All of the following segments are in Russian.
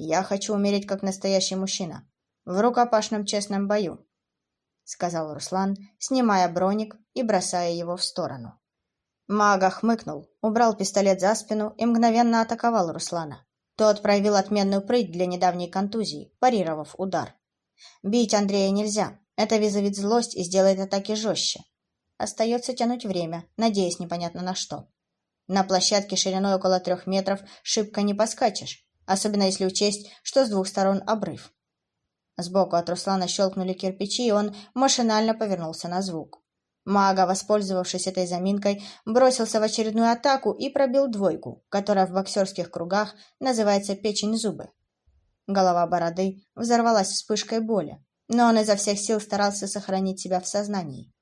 «Я хочу умереть как настоящий мужчина, в рукопашном честном бою», — сказал Руслан, снимая броник и бросая его в сторону. Мага хмыкнул, убрал пистолет за спину и мгновенно атаковал Руслана. Тот проявил отменную прыть для недавней контузии, парировав удар. Бить Андрея нельзя, это вызовет злость и сделает атаки жестче. Остается тянуть время, надеясь непонятно на что. На площадке шириной около трех метров шибко не поскачешь, особенно если учесть, что с двух сторон обрыв. Сбоку от Руслана щелкнули кирпичи, и он машинально повернулся на звук. Мага, воспользовавшись этой заминкой, бросился в очередную атаку и пробил двойку, которая в боксерских кругах называется печень зубы. Голова бороды взорвалась вспышкой боли, но он изо всех сил старался сохранить себя в сознании.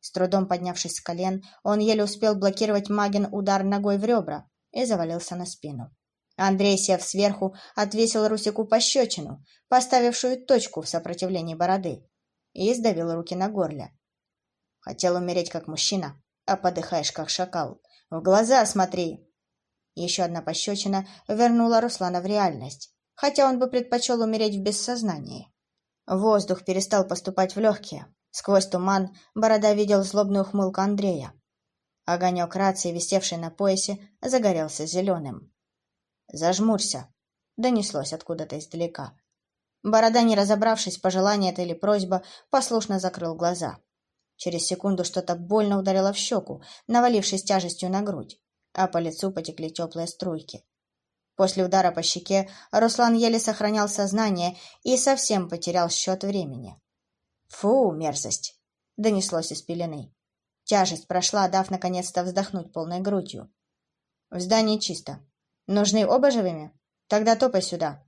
С трудом поднявшись с колен, он еле успел блокировать Магин удар ногой в ребра и завалился на спину. Андрей, сев сверху, отвесил Русику пощечину, поставившую точку в сопротивлении бороды, и сдавил руки на горле. Хотел умереть как мужчина, а подыхаешь как шакал. В глаза смотри! Еще одна пощечина вернула Руслана в реальность, хотя он бы предпочел умереть в бессознании. Воздух перестал поступать в легкие. Сквозь туман Борода видел злобную ухмылку Андрея. Огонек рации, висевший на поясе, загорелся зеленым. «Зажмурься!» — донеслось откуда-то издалека. Борода, не разобравшись, пожелание это или просьба, послушно закрыл глаза. Через секунду что-то больно ударило в щеку, навалившись тяжестью на грудь, а по лицу потекли теплые струйки. После удара по щеке Руслан еле сохранял сознание и совсем потерял счет времени. «Фу, мерзость!» — донеслось из пелены. Тяжесть прошла, дав наконец-то вздохнуть полной грудью. «В здании чисто. Нужны оба живыми? Тогда топай сюда.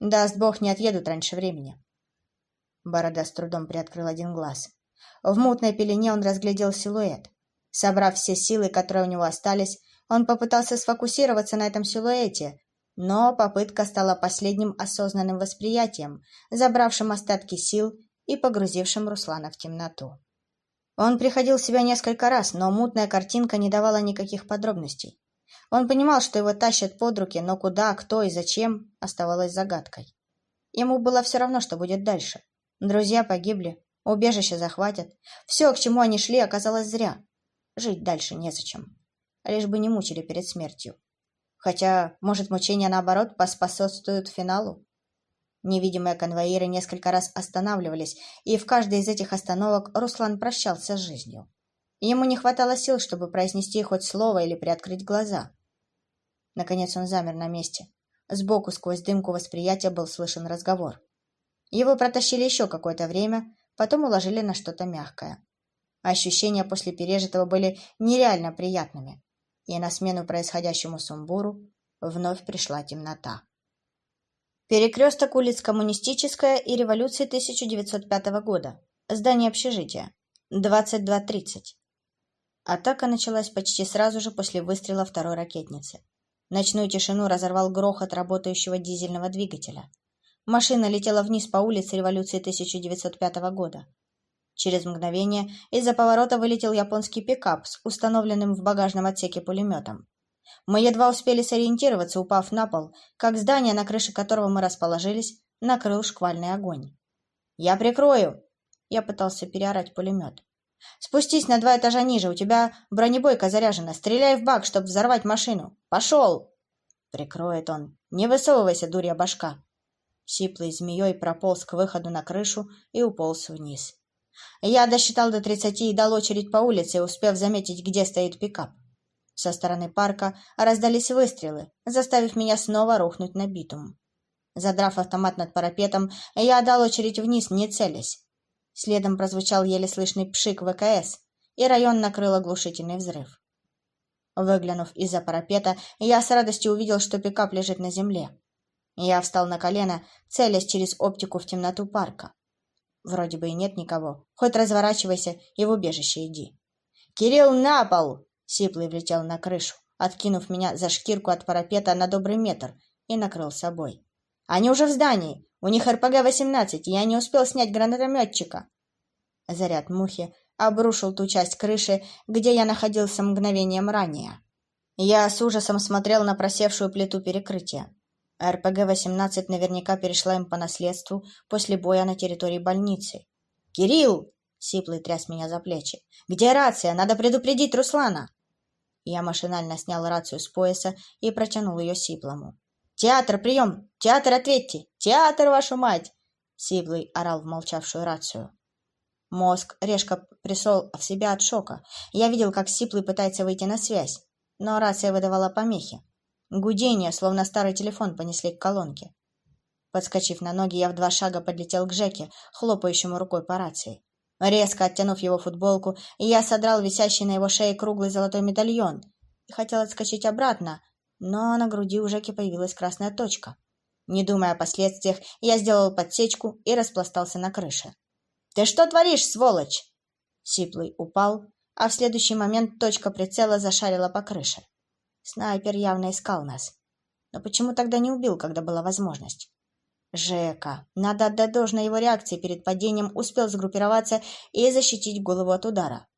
Даст бог, не отъедут раньше времени». Борода с трудом приоткрыл один глаз. В мутной пелене он разглядел силуэт. Собрав все силы, которые у него остались, он попытался сфокусироваться на этом силуэте, но попытка стала последним осознанным восприятием, забравшим остатки сил и погрузившим Руслана в темноту. Он приходил в себя несколько раз, но мутная картинка не давала никаких подробностей. Он понимал, что его тащат под руки, но куда, кто и зачем оставалось загадкой. Ему было все равно, что будет дальше. Друзья погибли, убежище захватят. Все, к чему они шли, оказалось зря. Жить дальше незачем. Лишь бы не мучили перед смертью. Хотя, может, мучения, наоборот, поспособствуют финалу? Невидимые конвоиры несколько раз останавливались, и в каждой из этих остановок Руслан прощался с жизнью. Ему не хватало сил, чтобы произнести хоть слово или приоткрыть глаза. Наконец он замер на месте. Сбоку сквозь дымку восприятия был слышен разговор. Его протащили еще какое-то время, потом уложили на что-то мягкое. Ощущения после пережитого были нереально приятными и на смену происходящему сумбуру вновь пришла темнота. Перекресток улиц Коммунистическая и революции 1905 года. Здание общежития. 22.30. Атака началась почти сразу же после выстрела второй ракетницы. Ночную тишину разорвал грохот работающего дизельного двигателя. Машина летела вниз по улице революции 1905 года. Через мгновение из-за поворота вылетел японский пикап с установленным в багажном отсеке пулеметом. Мы едва успели сориентироваться, упав на пол, как здание, на крыше которого мы расположились, накрыл шквальный огонь. «Я прикрою!» Я пытался переорать пулемет. «Спустись на два этажа ниже, у тебя бронебойка заряжена. Стреляй в бак, чтобы взорвать машину. Пошел!» Прикроет он. «Не высовывайся, дурья башка!» Сиплый змеей прополз к выходу на крышу и уполз вниз. Я досчитал до тридцати и дал очередь по улице, успев заметить, где стоит пикап. Со стороны парка раздались выстрелы, заставив меня снова рухнуть на битум. Задрав автомат над парапетом, я дал очередь вниз, не целясь. Следом прозвучал еле слышный пшик ВКС, и район накрыл оглушительный взрыв. Выглянув из-за парапета, я с радостью увидел, что пикап лежит на земле. Я встал на колено, целясь через оптику в темноту парка. Вроде бы и нет никого. Хоть разворачивайся и в убежище иди. «Кирилл, на пол!» Сиплый влетел на крышу, откинув меня за шкирку от парапета на добрый метр и накрыл собой. «Они уже в здании! У них РПГ-18, я не успел снять гранатометчика!» Заряд мухи обрушил ту часть крыши, где я находился мгновением ранее. Я с ужасом смотрел на просевшую плиту перекрытия. РПГ-18 наверняка перешла им по наследству после боя на территории больницы. «Кирилл!» — Сиплый тряс меня за плечи. «Где рация? Надо предупредить Руслана!» Я машинально снял рацию с пояса и протянул ее Сиплому. «Театр, прием! Театр, ответьте! Театр, вашу мать!» Сиплый орал в молчавшую рацию. Мозг резко пришел в себя от шока. Я видел, как Сиплый пытается выйти на связь, но рация выдавала помехи. Гудение, словно старый телефон, понесли к колонке. Подскочив на ноги, я в два шага подлетел к Жеке, хлопающему рукой по рации. Резко оттянув его футболку, я содрал висящий на его шее круглый золотой медальон и хотел отскочить обратно, но на груди у Жеки появилась красная точка. Не думая о последствиях, я сделал подсечку и распластался на крыше. «Ты что творишь, сволочь?» Сиплый упал, а в следующий момент точка прицела зашарила по крыше. Снайпер явно искал нас. Но почему тогда не убил, когда была возможность? Жека, надо отдать должное его реакции перед падением, успел сгруппироваться и защитить голову от удара.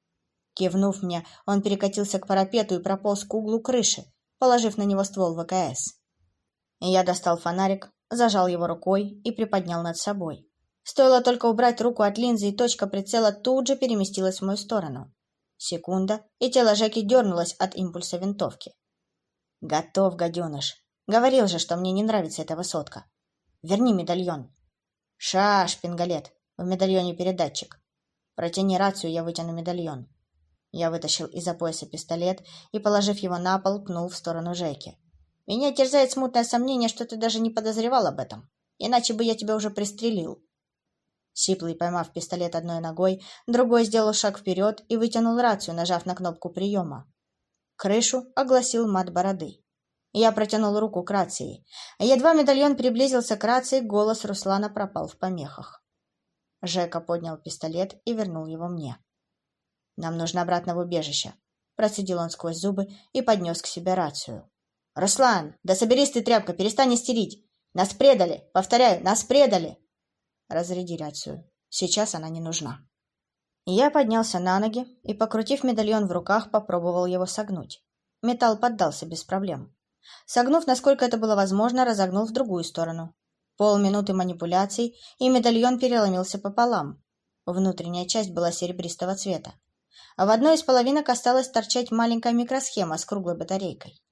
Кивнув мне, он перекатился к парапету и прополз к углу крыши, положив на него ствол ВКС. Я достал фонарик, зажал его рукой и приподнял над собой. Стоило только убрать руку от линзы, и точка прицела тут же переместилась в мою сторону. Секунда, и тело Жеки дернулось от импульса винтовки. «Готов, гаденыш. Говорил же, что мне не нравится эта высотка. Верни медальон». «Ша, шпингалет. В медальоне передатчик. Протяни рацию, я вытяну медальон». Я вытащил из-за пояса пистолет и, положив его на пол, пнул в сторону Жеки. «Меня терзает смутное сомнение, что ты даже не подозревал об этом. Иначе бы я тебя уже пристрелил». Сиплый, поймав пистолет одной ногой, другой сделал шаг вперед и вытянул рацию, нажав на кнопку приема. Крышу огласил мат бороды. Я протянул руку к рации. Едва медальон приблизился к рации, голос Руслана пропал в помехах. Жека поднял пистолет и вернул его мне. «Нам нужно обратно в убежище», — процедил он сквозь зубы и поднес к себе рацию. «Руслан, да соберись ты, тряпка, перестань истерить! Нас предали! Повторяю, нас предали!» «Разряди рацию. Сейчас она не нужна». Я поднялся на ноги и, покрутив медальон в руках, попробовал его согнуть. Металл поддался без проблем. Согнув, насколько это было возможно, разогнул в другую сторону. Полминуты манипуляций, и медальон переломился пополам. Внутренняя часть была серебристого цвета. А в одной из половинок осталась торчать маленькая микросхема с круглой батарейкой.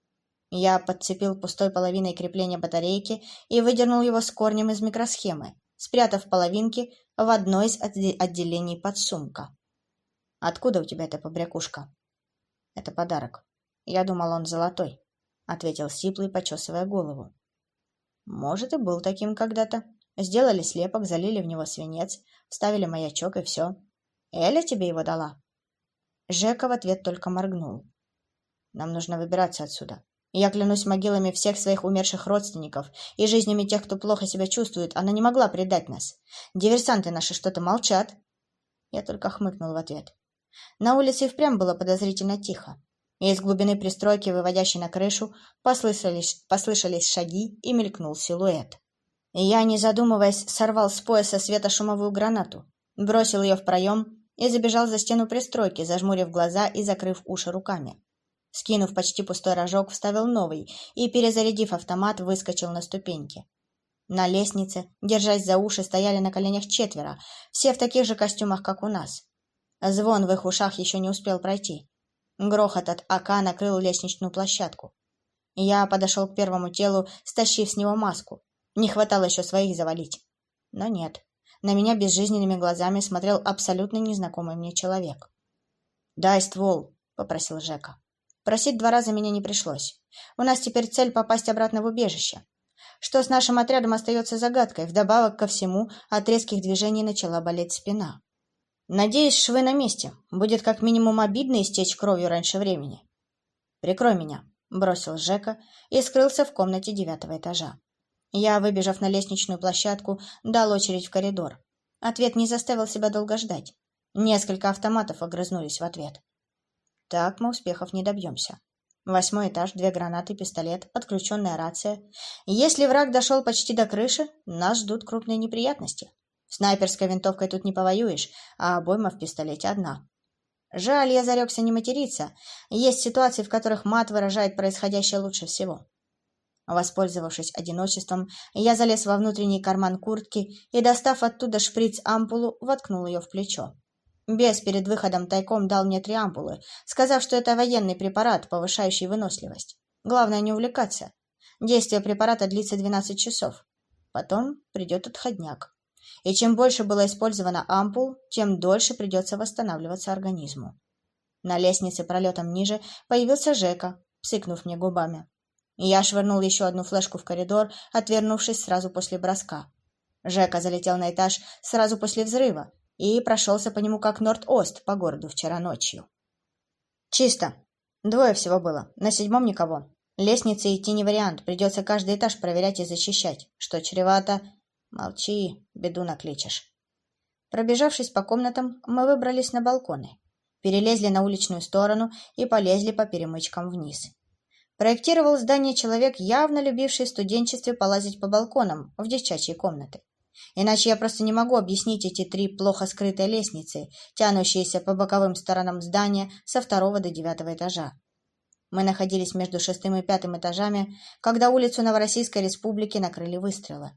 Я подцепил пустой половиной крепления батарейки и выдернул его с корнем из микросхемы, спрятав половинки в одно из отделений подсумка. «Откуда у тебя эта побрякушка?» «Это подарок. Я думал, он золотой», — ответил Сиплый, почесывая голову. «Может, и был таким когда-то. Сделали слепок, залили в него свинец, вставили маячок, и все. Эля тебе его дала?» Жека в ответ только моргнул. «Нам нужно выбираться отсюда. Я клянусь могилами всех своих умерших родственников и жизнями тех, кто плохо себя чувствует. Она не могла предать нас. Диверсанты наши что-то молчат. Я только хмыкнул в ответ. На улице и впрямь было подозрительно тихо. И из глубины пристройки, выводящей на крышу, послышались, послышались шаги и мелькнул силуэт. Я, не задумываясь, сорвал с пояса светошумовую гранату, бросил ее в проем и забежал за стену пристройки, зажмурив глаза и закрыв уши руками. Скинув почти пустой рожок, вставил новый и, перезарядив автомат, выскочил на ступеньки. На лестнице, держась за уши, стояли на коленях четверо, все в таких же костюмах, как у нас. Звон в их ушах еще не успел пройти. Грохот от АК накрыл лестничную площадку. Я подошел к первому телу, стащив с него маску. Не хватало еще своих завалить. Но нет. На меня безжизненными глазами смотрел абсолютно незнакомый мне человек. «Дай ствол», — попросил Жека. Просить два раза меня не пришлось. У нас теперь цель попасть обратно в убежище. Что с нашим отрядом остается загадкой. Вдобавок ко всему, от резких движений начала болеть спина. Надеюсь, швы на месте. Будет как минимум обидно истечь кровью раньше времени. «Прикрой меня», — бросил Жека и скрылся в комнате девятого этажа. Я, выбежав на лестничную площадку, дал очередь в коридор. Ответ не заставил себя долго ждать. Несколько автоматов огрызнулись в ответ. Так мы успехов не добьемся. Восьмой этаж, две гранаты, пистолет, подключенная рация. Если враг дошел почти до крыши, нас ждут крупные неприятности. Снайперской винтовкой тут не повоюешь, а обойма в пистолете одна. Жаль, я зарекся не материться. Есть ситуации, в которых мат выражает происходящее лучше всего. Воспользовавшись одиночеством, я залез во внутренний карман куртки и, достав оттуда шприц-ампулу, воткнул ее в плечо. Бес перед выходом тайком дал мне три ампулы, сказав, что это военный препарат, повышающий выносливость. Главное не увлекаться. Действие препарата длится 12 часов. Потом придет отходняк. И чем больше было использовано ампул, тем дольше придется восстанавливаться организму. На лестнице пролетом ниже появился Жека, псыкнув мне губами. Я швырнул еще одну флешку в коридор, отвернувшись сразу после броска. Жека залетел на этаж сразу после взрыва и прошелся по нему как Норд-Ост по городу вчера ночью. «Чисто. Двое всего было. На седьмом никого. Лестнице идти не вариант. Придется каждый этаж проверять и защищать. Что чревато...» «Молчи, беду накличешь». Пробежавшись по комнатам, мы выбрались на балконы, перелезли на уличную сторону и полезли по перемычкам вниз. Проектировал здание человек, явно любивший в студенчестве полазить по балконам в девчачьей комнаты. Иначе я просто не могу объяснить эти три плохо скрытые лестницы, тянущиеся по боковым сторонам здания со второго до девятого этажа. Мы находились между шестым и пятым этажами, когда улицу Новороссийской Республики накрыли выстрелы.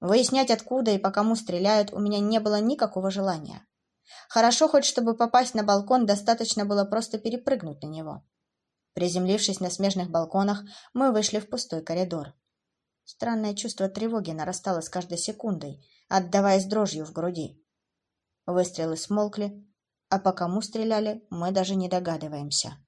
Выяснять, откуда и по кому стреляют, у меня не было никакого желания. Хорошо хоть, чтобы попасть на балкон, достаточно было просто перепрыгнуть на него. Приземлившись на смежных балконах, мы вышли в пустой коридор. Странное чувство тревоги нарастало с каждой секундой, отдаваясь дрожью в груди. Выстрелы смолкли, а по кому стреляли, мы даже не догадываемся.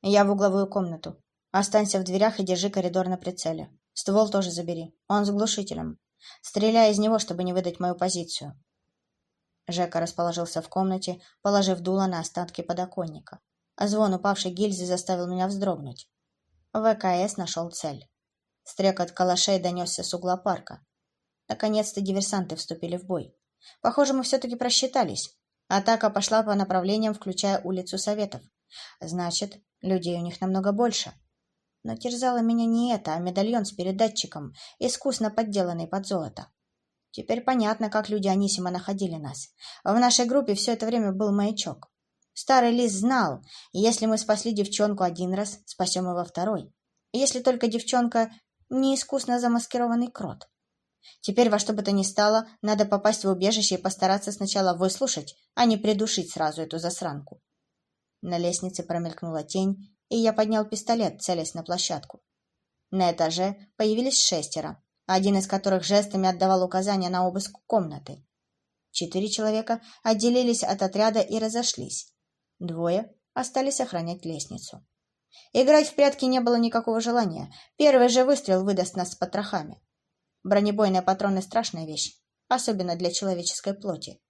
Я в угловую комнату. Останься в дверях и держи коридор на прицеле. Ствол тоже забери. Он с глушителем. Стреляй из него, чтобы не выдать мою позицию. Жека расположился в комнате, положив дуло на остатки подоконника звон упавшей гильзы заставил меня вздрогнуть. ВКС нашел цель. Стрекот калашей донесся с угла парка. Наконец-то диверсанты вступили в бой. Похоже, мы все-таки просчитались. Атака пошла по направлениям, включая улицу Советов. Значит, людей у них намного больше. Но терзало меня не это, а медальон с передатчиком, искусно подделанный под золото. Теперь понятно, как люди Анисима находили нас. В нашей группе все это время был маячок. Старый лис знал, если мы спасли девчонку один раз, спасем его второй. Если только девчонка не искусно замаскированный крот. Теперь во что бы то ни стало, надо попасть в убежище и постараться сначала выслушать, а не придушить сразу эту засранку. На лестнице промелькнула тень, и я поднял пистолет, целясь на площадку. На этаже появились шестеро, один из которых жестами отдавал указания на обыск комнаты. Четыре человека отделились от отряда и разошлись. Двое остались охранять лестницу. Играть в прятки не было никакого желания. Первый же выстрел выдаст нас с потрохами. Бронебойные патроны — страшная вещь, особенно для человеческой плоти.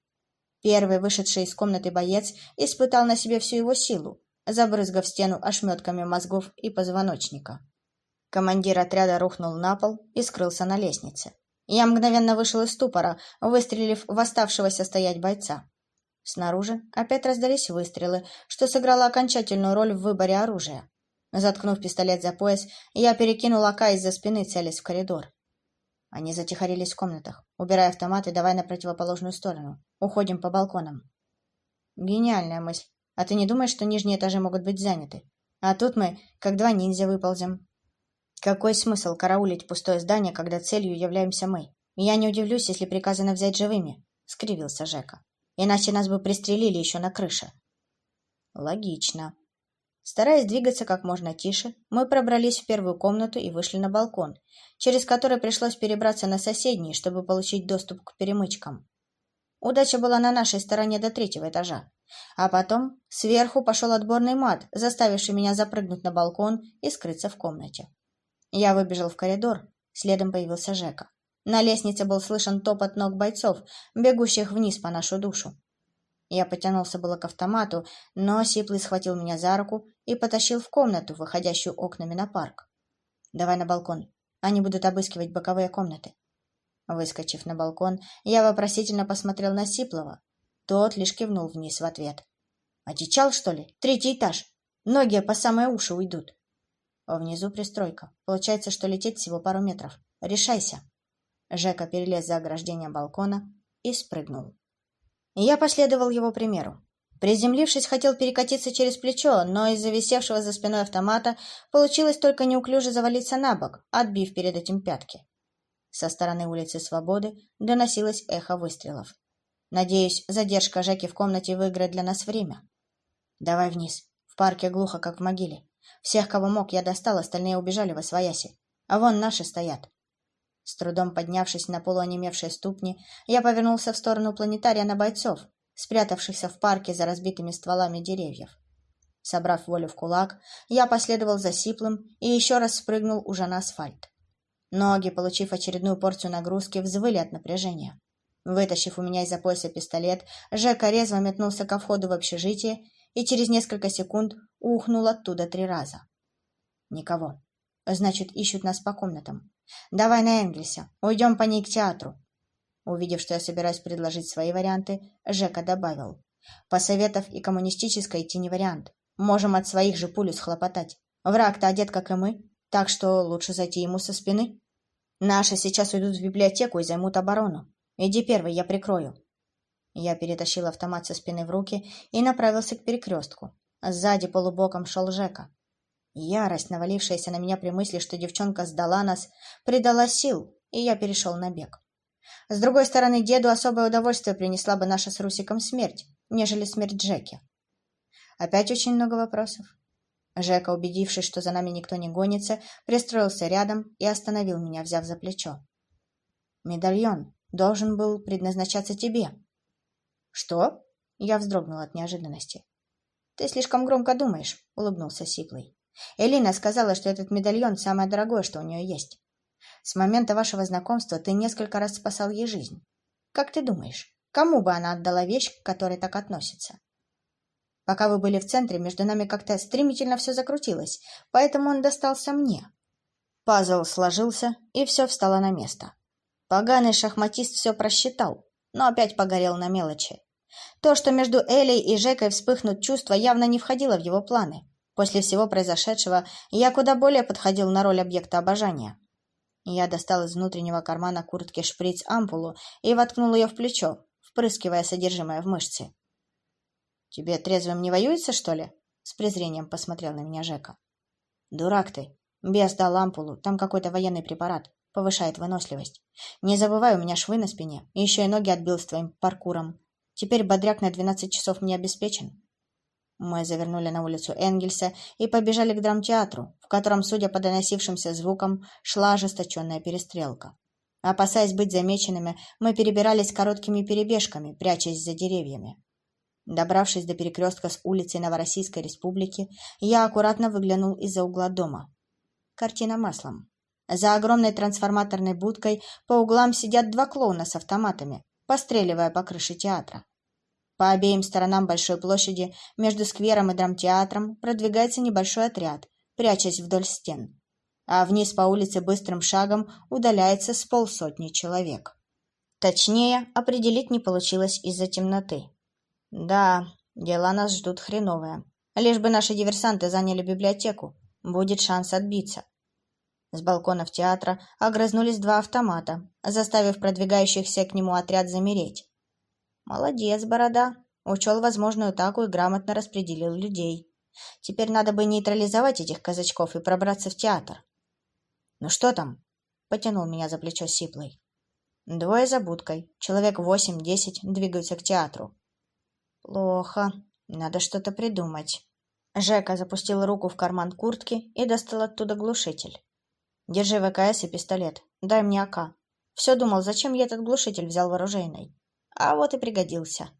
Первый вышедший из комнаты боец испытал на себе всю его силу, забрызгав стену ошметками мозгов и позвоночника. Командир отряда рухнул на пол и скрылся на лестнице. Я мгновенно вышел из ступора, выстрелив в оставшегося стоять бойца. Снаружи опять раздались выстрелы, что сыграло окончательную роль в выборе оружия. Заткнув пистолет за пояс, я перекинул АК из-за спины, целясь в коридор. Они затихарились в комнатах. Убирай автомат и давай на противоположную сторону. Уходим по балконам. Гениальная мысль. А ты не думаешь, что нижние этажи могут быть заняты? А тут мы, как два ниндзя, выползем. Какой смысл караулить пустое здание, когда целью являемся мы? Я не удивлюсь, если приказано взять живыми, — скривился Жека иначе нас бы пристрелили еще на крыше. Логично. Стараясь двигаться как можно тише, мы пробрались в первую комнату и вышли на балкон, через который пришлось перебраться на соседний, чтобы получить доступ к перемычкам. Удача была на нашей стороне до третьего этажа. А потом сверху пошел отборный мат, заставивший меня запрыгнуть на балкон и скрыться в комнате. Я выбежал в коридор, следом появился Жека. На лестнице был слышен топот ног бойцов, бегущих вниз по нашу душу. Я потянулся было к автомату, но Сиплый схватил меня за руку и потащил в комнату, выходящую окнами на парк. «Давай на балкон. Они будут обыскивать боковые комнаты». Выскочив на балкон, я вопросительно посмотрел на Сиплова. Тот лишь кивнул вниз в ответ. «Одичал, что ли? Третий этаж. Ноги по самые уши уйдут». Внизу пристройка. Получается, что лететь всего пару метров. Решайся. Жека перелез за ограждение балкона и спрыгнул. Я последовал его примеру. Приземлившись, хотел перекатиться через плечо, но из-за висевшего за спиной автомата получилось только неуклюже завалиться на бок, отбив перед этим пятки. Со стороны улицы Свободы доносилось эхо выстрелов. Надеюсь, задержка Жеки в комнате выиграет для нас время. Давай вниз. В парке глухо, как в могиле. Всех, кого мог, я достал, остальные убежали во свояси. А вон наши стоят. С трудом поднявшись на полуонемевшие ступни, я повернулся в сторону планетария на бойцов, спрятавшихся в парке за разбитыми стволами деревьев. Собрав волю в кулак, я последовал за Сиплым и еще раз спрыгнул уже на асфальт. Ноги, получив очередную порцию нагрузки, взвыли от напряжения. Вытащив у меня из-за пояса пистолет, Жека резво метнулся ко входу в общежитие и через несколько секунд ухнул оттуда три раза. Никого. Значит, ищут нас по комнатам. Давай на Энгельса. Уйдем по ней к театру. Увидев, что я собираюсь предложить свои варианты, Жека добавил. Посоветов и коммунистической идти не вариант. Можем от своих же пулю схлопотать. Враг-то одет, как и мы, так что лучше зайти ему со спины. Наши сейчас уйдут в библиотеку и займут оборону. Иди первый, я прикрою. Я перетащил автомат со спины в руки и направился к перекрестку. Сзади полубоком шел Жека. Ярость, навалившаяся на меня при мысли, что девчонка сдала нас, придала сил, и я перешел на бег. С другой стороны, деду особое удовольствие принесла бы наша с Русиком смерть, нежели смерть Джеки. Опять очень много вопросов. Жека, убедившись, что за нами никто не гонится, пристроился рядом и остановил меня, взяв за плечо. «Медальон должен был предназначаться тебе». «Что?» — я вздрогнул от неожиданности. «Ты слишком громко думаешь», — улыбнулся Сиплый. «Элина сказала, что этот медальон самое дорогое, что у нее есть. С момента вашего знакомства ты несколько раз спасал ей жизнь. Как ты думаешь, кому бы она отдала вещь, к которой так относится?» Пока вы были в центре, между нами как-то стремительно все закрутилось, поэтому он достался мне. Пазл сложился, и все встало на место. Поганый шахматист все просчитал, но опять погорел на мелочи. То, что между Элей и Жекой вспыхнут чувства, явно не входило в его планы. После всего произошедшего я куда более подходил на роль объекта обожания. Я достал из внутреннего кармана куртки шприц-ампулу и воткнул ее в плечо, впрыскивая содержимое в мышцы. «Тебе трезвым не воюется, что ли?» — с презрением посмотрел на меня Жека. «Дурак ты. Бес дал ампулу, там какой-то военный препарат. Повышает выносливость. Не забывай, у меня швы на спине, еще и ноги отбил с твоим паркуром. Теперь бодряк на двенадцать часов мне обеспечен». Мы завернули на улицу Энгельса и побежали к драмтеатру, в котором, судя по доносившимся звукам, шла ожесточенная перестрелка. Опасаясь быть замеченными, мы перебирались короткими перебежками, прячась за деревьями. Добравшись до перекрестка с улицей Новороссийской Республики, я аккуратно выглянул из-за угла дома. Картина маслом. За огромной трансформаторной будкой по углам сидят два клоуна с автоматами, постреливая по крыше театра. По обеим сторонам большой площади, между сквером и драмтеатром, продвигается небольшой отряд, прячась вдоль стен. А вниз по улице быстрым шагом удаляется с полсотни человек. Точнее, определить не получилось из-за темноты. Да, дела нас ждут хреновые. Лишь бы наши диверсанты заняли библиотеку, будет шанс отбиться. С балконов театра огрызнулись два автомата, заставив продвигающихся к нему отряд замереть. Молодец, Борода. Учел возможную атаку и грамотно распределил людей. Теперь надо бы нейтрализовать этих казачков и пробраться в театр. «Ну что там?» — потянул меня за плечо Сиплый. Двое за будкой, человек восемь-десять двигаются к театру. Плохо. Надо что-то придумать. Жека запустил руку в карман куртки и достал оттуда глушитель. Держи ВКС и пистолет. Дай мне АК. Все думал, зачем я этот глушитель взял вооружейный. А вот и пригодился.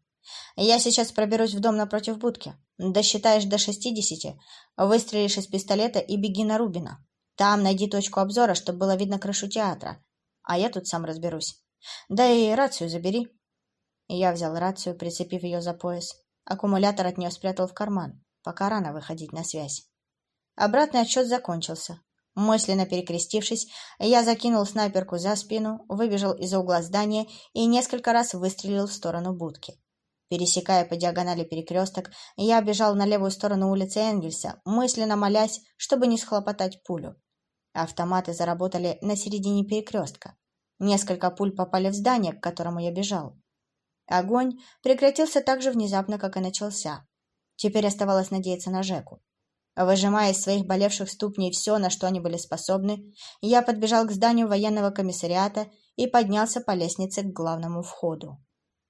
Я сейчас проберусь в дом напротив будки. Досчитаешь до шестидесяти, выстрелишь из пистолета и беги на Рубина. Там найди точку обзора, чтобы было видно крышу театра. А я тут сам разберусь. Да и рацию забери. Я взял рацию, прицепив ее за пояс. Аккумулятор от нее спрятал в карман, пока рано выходить на связь. Обратный отсчет закончился. Мысленно перекрестившись, я закинул снайперку за спину, выбежал из-за угла здания и несколько раз выстрелил в сторону будки. Пересекая по диагонали перекресток, я бежал на левую сторону улицы Энгельса, мысленно молясь, чтобы не схлопотать пулю. Автоматы заработали на середине перекрестка. Несколько пуль попали в здание, к которому я бежал. Огонь прекратился так же внезапно, как и начался. Теперь оставалось надеяться на Жеку. Выжимая из своих болевших ступней все, на что они были способны, я подбежал к зданию военного комиссариата и поднялся по лестнице к главному входу.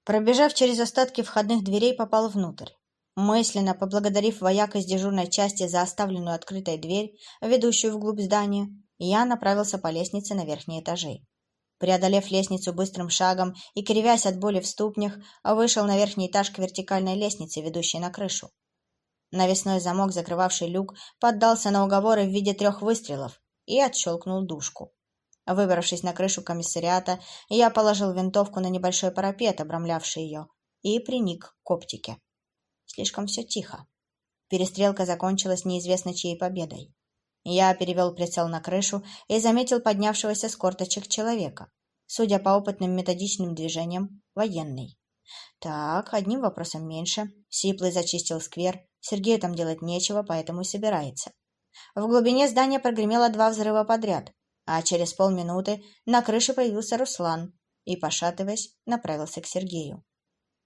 Пробежав через остатки входных дверей, попал внутрь. Мысленно поблагодарив вояк из дежурной части за оставленную открытой дверь, ведущую вглубь здания, я направился по лестнице на верхние этажи. Преодолев лестницу быстрым шагом и кривясь от боли в ступнях, вышел на верхний этаж к вертикальной лестнице, ведущей на крышу. Навесной замок, закрывавший люк, поддался на уговоры в виде трех выстрелов и отщелкнул дужку. Выбравшись на крышу комиссариата, я положил винтовку на небольшой парапет, обрамлявший ее, и приник к оптике. Слишком все тихо. Перестрелка закончилась неизвестно чьей победой. Я перевел прицел на крышу и заметил поднявшегося с корточек человека. Судя по опытным методичным движениям, военный. Так, одним вопросом меньше. Сиплый зачистил сквер. Сергею там делать нечего, поэтому и собирается. В глубине здания прогремело два взрыва подряд, а через полминуты на крыше появился Руслан и, пошатываясь, направился к Сергею.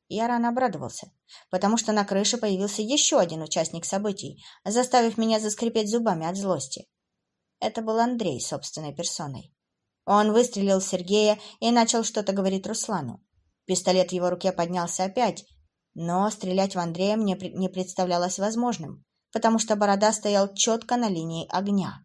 Я рано обрадовался, потому что на крыше появился еще один участник событий, заставив меня заскрипеть зубами от злости. Это был Андрей собственной персоной. Он выстрелил Сергея и начал что-то говорить Руслану. Пистолет в его руке поднялся опять, но стрелять в Андрея мне не представлялось возможным, потому что Борода стоял четко на линии огня.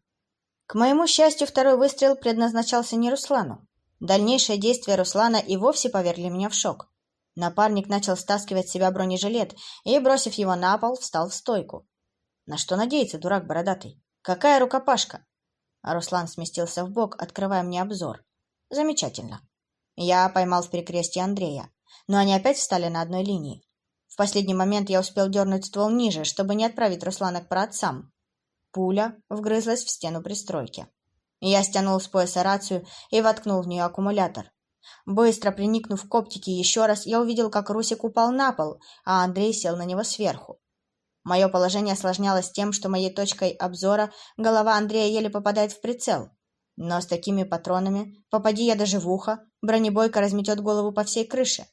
К моему счастью, второй выстрел предназначался не Руслану. Дальнейшие действия Руслана и вовсе повергли меня в шок. Напарник начал стаскивать с себя бронежилет и, бросив его на пол, встал в стойку. На что надеется дурак бородатый? Какая рукопашка? А Руслан сместился в бок, открывая мне обзор. Замечательно. Я поймал в перекрестье Андрея, но они опять встали на одной линии. В последний момент я успел дернуть ствол ниже, чтобы не отправить Руслана к праотцам. Пуля вгрызлась в стену пристройки. Я стянул с пояса рацию и воткнул в нее аккумулятор. Быстро приникнув к оптике еще раз, я увидел, как Русик упал на пол, а Андрей сел на него сверху. Мое положение осложнялось тем, что моей точкой обзора голова Андрея еле попадает в прицел. Но с такими патронами, попади я даже в ухо, бронебойка разметет голову по всей крыше.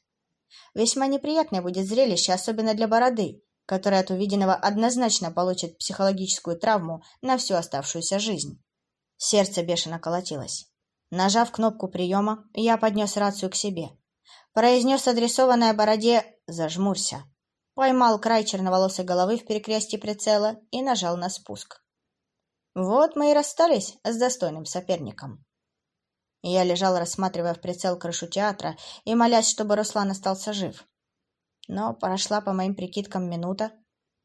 Весьма неприятное будет зрелище, особенно для бороды, который от увиденного однозначно получит психологическую травму на всю оставшуюся жизнь. Сердце бешено колотилось. Нажав кнопку приема, я поднес рацию к себе. Произнес адресованное бороде «Зажмурься». Поймал край черноволосой головы в перекрестье прицела и нажал на спуск. Вот мы и расстались с достойным соперником. Я лежал, рассматривая в прицел крышу театра и молясь, чтобы Руслан остался жив. Но прошла, по моим прикидкам, минута.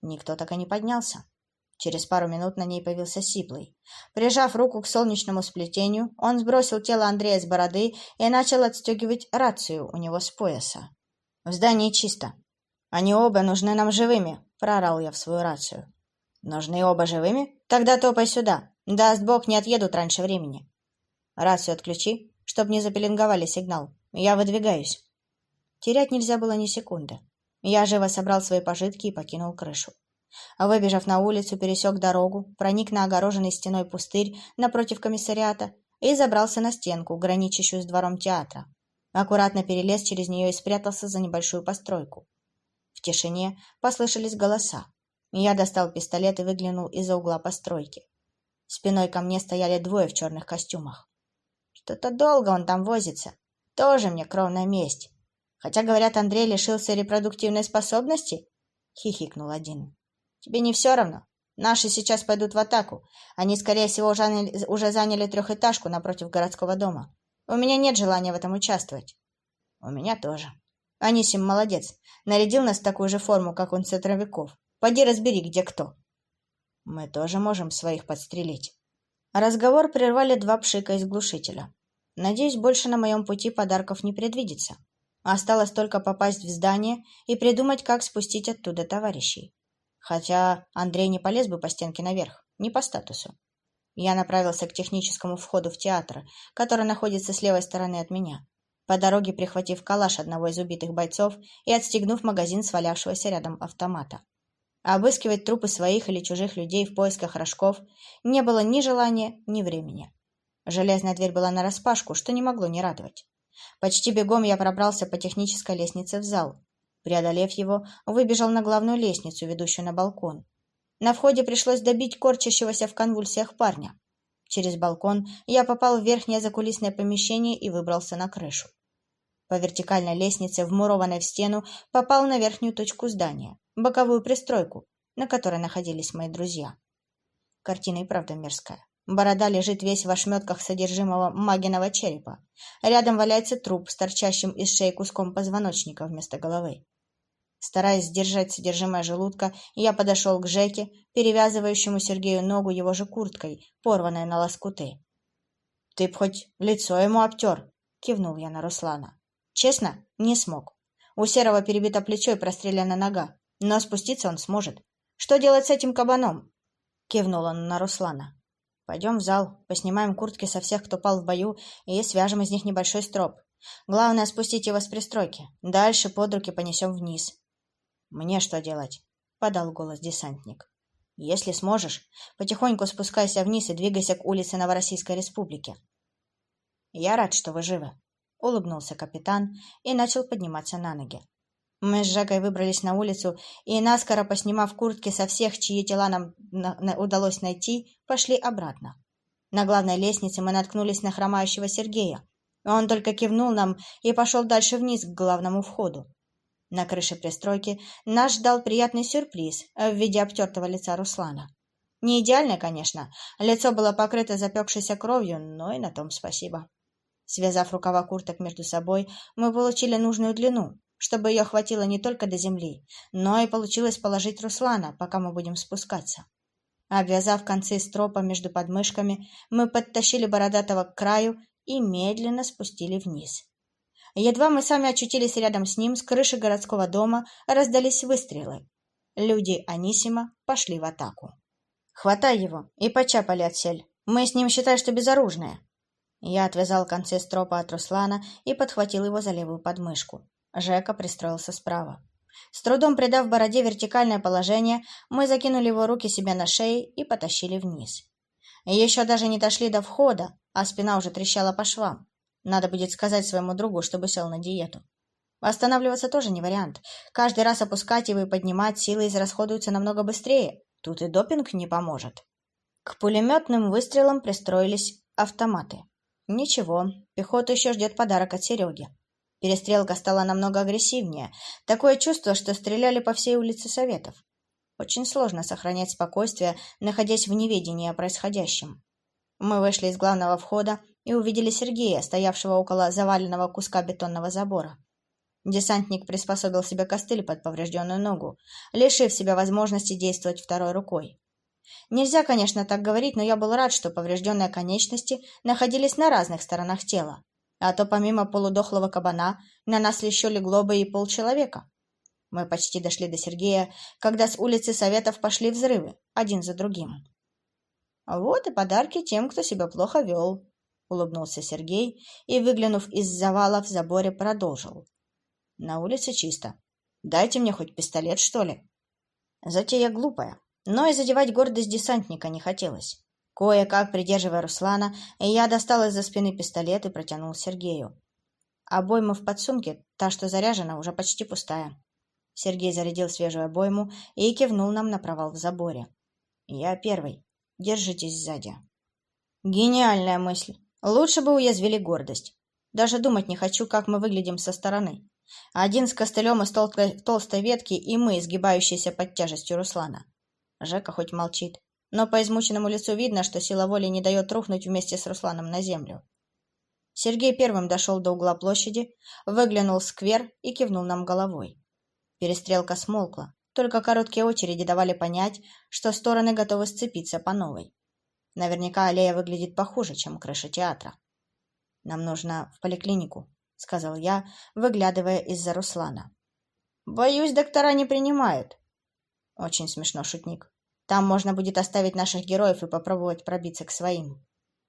Никто так и не поднялся. Через пару минут на ней появился Сиплый. Прижав руку к солнечному сплетению, он сбросил тело Андрея с бороды и начал отстегивать рацию у него с пояса. «В здании чисто. Они оба нужны нам живыми», — прорал я в свою рацию. «Нужны оба живыми? Тогда топай сюда. Даст бог, не отъедут раньше времени». «Рацию отключи, чтоб не запеленговали сигнал. Я выдвигаюсь». Терять нельзя было ни секунды. Я живо собрал свои пожитки и покинул крышу. Выбежав на улицу, пересек дорогу, проник на огороженный стеной пустырь напротив комиссариата и забрался на стенку, граничащую с двором театра. Аккуратно перелез через нее и спрятался за небольшую постройку. В тишине послышались голоса. Я достал пистолет и выглянул из-за угла постройки. Спиной ко мне стояли двое в черных костюмах. Что-то долго он там возится. Тоже мне кровная месть. Хотя, говорят, Андрей лишился репродуктивной способности, хихикнул один. Тебе не все равно? Наши сейчас пойдут в атаку. Они, скорее всего, уже, уже заняли трехэтажку напротив городского дома. У меня нет желания в этом участвовать. У меня тоже. Анисим молодец. Нарядил нас в такую же форму, как он центровиков. Пойди разбери, где кто. Мы тоже можем своих подстрелить. Разговор прервали два пшика из глушителя. Надеюсь, больше на моем пути подарков не предвидится. Осталось только попасть в здание и придумать, как спустить оттуда товарищей. Хотя Андрей не полез бы по стенке наверх, не по статусу. Я направился к техническому входу в театр, который находится с левой стороны от меня, по дороге прихватив калаш одного из убитых бойцов и отстегнув магазин свалявшегося рядом автомата. Обыскивать трупы своих или чужих людей в поисках рожков не было ни желания, ни времени. Железная дверь была нараспашку, что не могло не радовать. Почти бегом я пробрался по технической лестнице в зал. Преодолев его, выбежал на главную лестницу, ведущую на балкон. На входе пришлось добить корчащегося в конвульсиях парня. Через балкон я попал в верхнее закулисное помещение и выбрался на крышу. По вертикальной лестнице, вмурованной в стену, попал на верхнюю точку здания, боковую пристройку, на которой находились мои друзья. Картина и правда мерзкая. Борода лежит весь в ошметках содержимого магиного черепа. Рядом валяется труп с торчащим из шеи куском позвоночника вместо головы. Стараясь сдержать содержимое желудка, я подошел к Жеке, перевязывающему Сергею ногу его же курткой, порванной на лоскуты. — Ты б хоть лицо ему обтер, — кивнул я на Руслана. Честно, не смог. У Серого перебито плечо и прострелена нога, но спуститься он сможет. Что делать с этим кабаном? Кивнул он на Руслана. Пойдем в зал, поснимаем куртки со всех, кто пал в бою, и свяжем из них небольшой строп. Главное, спустить его с пристройки. Дальше под руки понесем вниз. «Мне что делать?» — подал голос десантник. «Если сможешь, потихоньку спускайся вниз и двигайся к улице Новороссийской Республики». «Я рад, что вы живы», — улыбнулся капитан и начал подниматься на ноги. Мы с Жакой выбрались на улицу и, наскоро поснимав куртки со всех, чьи тела нам на на удалось найти, пошли обратно. На главной лестнице мы наткнулись на хромающего Сергея. Он только кивнул нам и пошел дальше вниз к главному входу. На крыше пристройки нас ждал приятный сюрприз в виде обтертого лица Руслана. Не идеальное, конечно, лицо было покрыто запекшейся кровью, но и на том спасибо. Связав рукава курток между собой, мы получили нужную длину, чтобы ее хватило не только до земли, но и получилось положить Руслана, пока мы будем спускаться. Обвязав концы стропа между подмышками, мы подтащили Бородатого к краю и медленно спустили вниз. Едва мы сами очутились рядом с ним, с крыши городского дома раздались выстрелы. Люди Анисима пошли в атаку. «Хватай его и почапали отсель. Мы с ним, считай, что безоружные». Я отвязал концы стропа от Руслана и подхватил его за левую подмышку. Жека пристроился справа. С трудом придав бороде вертикальное положение, мы закинули его руки себе на шею и потащили вниз. Еще даже не дошли до входа, а спина уже трещала по швам. Надо будет сказать своему другу, чтобы сел на диету. Останавливаться тоже не вариант. Каждый раз опускать его и поднимать силы израсходуются намного быстрее. Тут и допинг не поможет. К пулеметным выстрелам пристроились автоматы. Ничего, пехота еще ждет подарок от Сереги. Перестрелка стала намного агрессивнее. Такое чувство, что стреляли по всей улице Советов. Очень сложно сохранять спокойствие, находясь в неведении о происходящем. Мы вышли из главного входа и увидели Сергея, стоявшего около заваленного куска бетонного забора. Десантник приспособил себе костыль под поврежденную ногу, лишив себя возможности действовать второй рукой. Нельзя, конечно, так говорить, но я был рад, что поврежденные конечности находились на разных сторонах тела. А то помимо полудохлого кабана на нас еще легло бы и полчеловека. Мы почти дошли до Сергея, когда с улицы Советов пошли взрывы, один за другим. Вот и подарки тем, кто себя плохо вел, — улыбнулся Сергей и, выглянув из завала в заборе, продолжил. На улице чисто. Дайте мне хоть пистолет, что ли. Затея глупая, но и задевать гордость десантника не хотелось. Кое-как, придерживая Руслана, я достал из-за спины пистолет и протянул Сергею. Обойма в подсумке, та, что заряжена, уже почти пустая. Сергей зарядил свежую обойму и кивнул нам на провал в заборе. «Я первый. Держитесь сзади. Гениальная мысль. Лучше бы уязвили гордость. Даже думать не хочу, как мы выглядим со стороны. Один с костылем из толстой, толстой ветки и мы, изгибающиеся под тяжестью Руслана. Жека хоть молчит, но по измученному лицу видно, что сила воли не дает рухнуть вместе с Русланом на землю. Сергей первым дошел до угла площади, выглянул в сквер и кивнул нам головой. Перестрелка смолкла. Только короткие очереди давали понять, что стороны готовы сцепиться по новой. Наверняка аллея выглядит похуже, чем крыша театра. «Нам нужно в поликлинику», — сказал я, выглядывая из-за Руслана. «Боюсь, доктора не принимают». «Очень смешно, шутник. Там можно будет оставить наших героев и попробовать пробиться к своим».